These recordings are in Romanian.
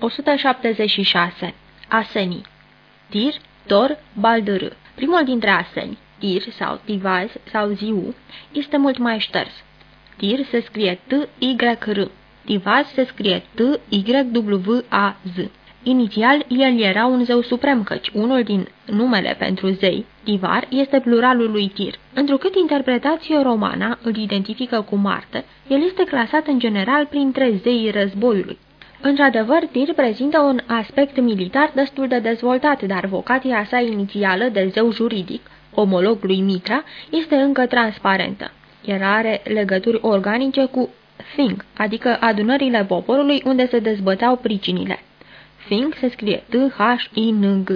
176. Asenii Tir, Tor, Baldr Primul dintre aseni, Tir sau Tivaz sau Ziu, este mult mai șters. Tir se scrie T-Y-R. Tivaz se scrie T-Y-W-A-Z. Inițial, el era un zeu suprem, căci unul din numele pentru zei, Tivar, este pluralul lui Tir. Întrucât interpretația romana îl identifică cu Marte, el este clasat în general printre zeii războiului. Într-adevăr, Tir prezintă un aspect militar destul de dezvoltat, dar vocația sa inițială de zeu juridic, omolog lui Mitra, este încă transparentă. El are legături organice cu Thing, adică adunările poporului unde se dezbăteau pricinile. Thing se scrie T-H-I-N-G.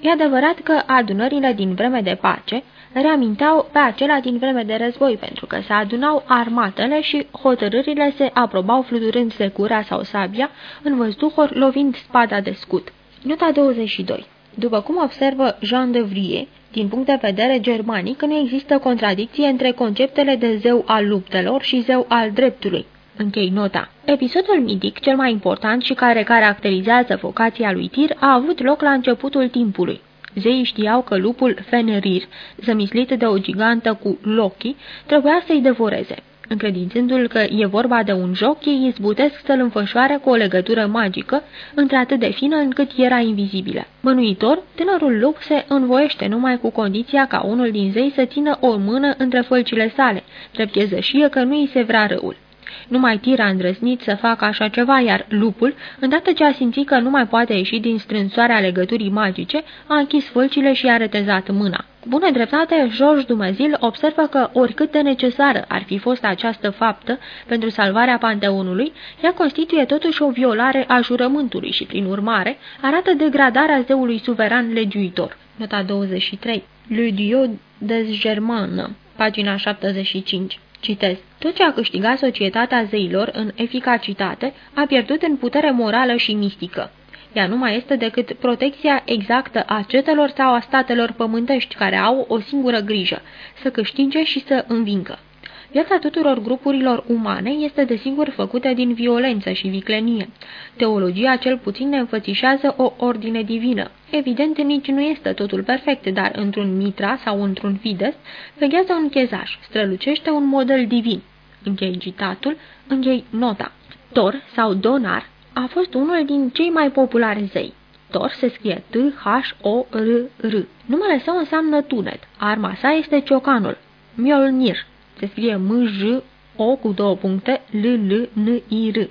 E adevărat că adunările din vreme de pace reamintau pe acela din vreme de război, pentru că se adunau armatele și hotărârile se aprobau fluturând secura sau sabia în văzduhuri lovind spada de scut. Nota 22 După cum observă Jean de Vrie, din punct de vedere germanic, nu există contradicție între conceptele de zeu al luptelor și zeu al dreptului. Închei nota. Episodul mitic, cel mai important și care caracterizează vocația lui Tir, a avut loc la începutul timpului. Zeii știau că lupul Fenrir, zămislit de o gigantă cu Loki, trebuia să-i devoreze. Încredințându-l că e vorba de un joc, ei izbutesc să-l înfășoare cu o legătură magică, într-atât de fină încât era invizibilă. Mănuitor, tânărul lup se învoiește numai cu condiția ca unul din zei să țină o mână între fălcile sale, drept e că nu îi se vrea răul. Numai Tira a îndrăznit să facă așa ceva, iar lupul, îndată ce a simțit că nu mai poate ieși din strânsoarea legăturii magice, a închis fălcile și a retezat mâna. Cu bună dreptate, George Dumezil observă că, oricât de necesară ar fi fost această faptă pentru salvarea panteonului, ea constituie totuși o violare a jurământului și, prin urmare, arată degradarea zeului suveran legiuitor. Nota 23. Le Dieu des Germanes, pagina 75. Citez. Tot ce a câștigat societatea zeilor în eficacitate a pierdut în putere morală și mistică. Ea nu mai este decât protecția exactă a cetelor sau a statelor pământești care au o singură grijă, să câștige și să învingă. Viața tuturor grupurilor umane este desigur făcută din violență și viclenie. Teologia cel puțin ne înfățișează o ordine divină. Evident, nici nu este totul perfect, dar într-un mitra sau într-un fides veghează un chezaș, strălucește un model divin. Închei citatul, închei nota. Tor sau Donar a fost unul din cei mai populari zei. Tor se scrie T-H-O-R-R. Numele său înseamnă tunet. Arma sa este ciocanul. Mjolnir se scrie M-J-O cu două puncte, L-L-N-I-R,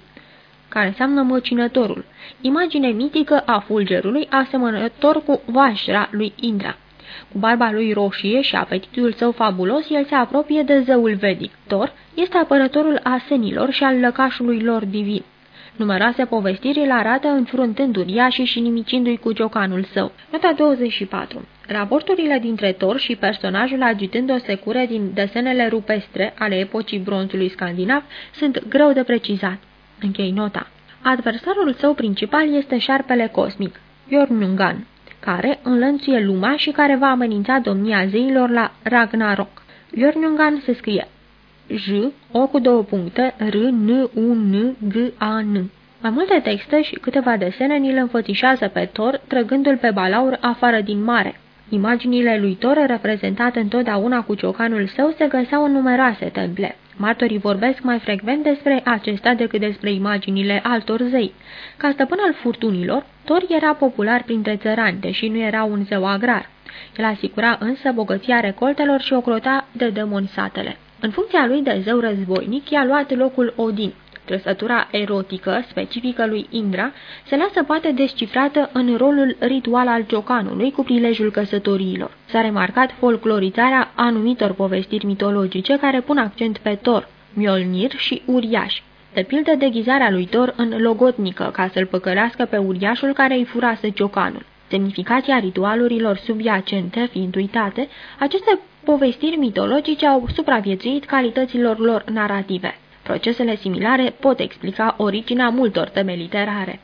care înseamnă măcinătorul, imagine mitică a fulgerului asemănător cu Vajra lui Indra. Cu barba lui roșie și apetitul său fabulos, el se apropie de zeul vedic. Thor este apărătorul asenilor și al lăcașului lor divin. Numeroase povestiri îl arată înfruntând uriașii și nimicindu-i cu ciocanul său. Nota 24 Raporturile dintre Thor și personajul agitând o secură din desenele rupestre ale epocii bronzului scandinav sunt greu de precizat. Închei nota. Adversarul său principal este șarpele cosmic, Jormungand, care înlănțuie lumea și care va amenința domnia zeilor la Ragnarok. Jormungand se scrie J, O cu două puncte, R, N, U, N, G, A, N. Mai multe texte și câteva desene ni le înfățișează pe Thor, trăgându-l pe balaur afară din mare. Imaginile lui Thor, reprezentate întotdeauna cu ciocanul său, se găseau în numeroase temple. Martorii vorbesc mai frecvent despre acestea decât despre imaginile altor zei. Ca stăpân al furtunilor, Thor era popular printre țărani, deși nu era un zeu agrar. El asigura însă bogăția recoltelor și ocrota de demoni satele. În funcția lui de zeu războinic, i-a luat locul Odin. Trăsătura erotică, specifică lui Indra, se lasă poate descifrată în rolul ritual al ciocanului cu prilejul căsătoriilor. S-a remarcat folclorizarea anumitor povestiri mitologice care pun accent pe Thor, Mjolnir și Uriaș. De pildă deghizarea lui Thor în logotnică, ca să-l păcălească pe uriașul care îi furase ciocanul. Semnificația ritualurilor subiacente fiind uitate, aceste povestiri mitologice au supraviețuit calităților lor narrative. Procesele similare pot explica originea multor teme literare.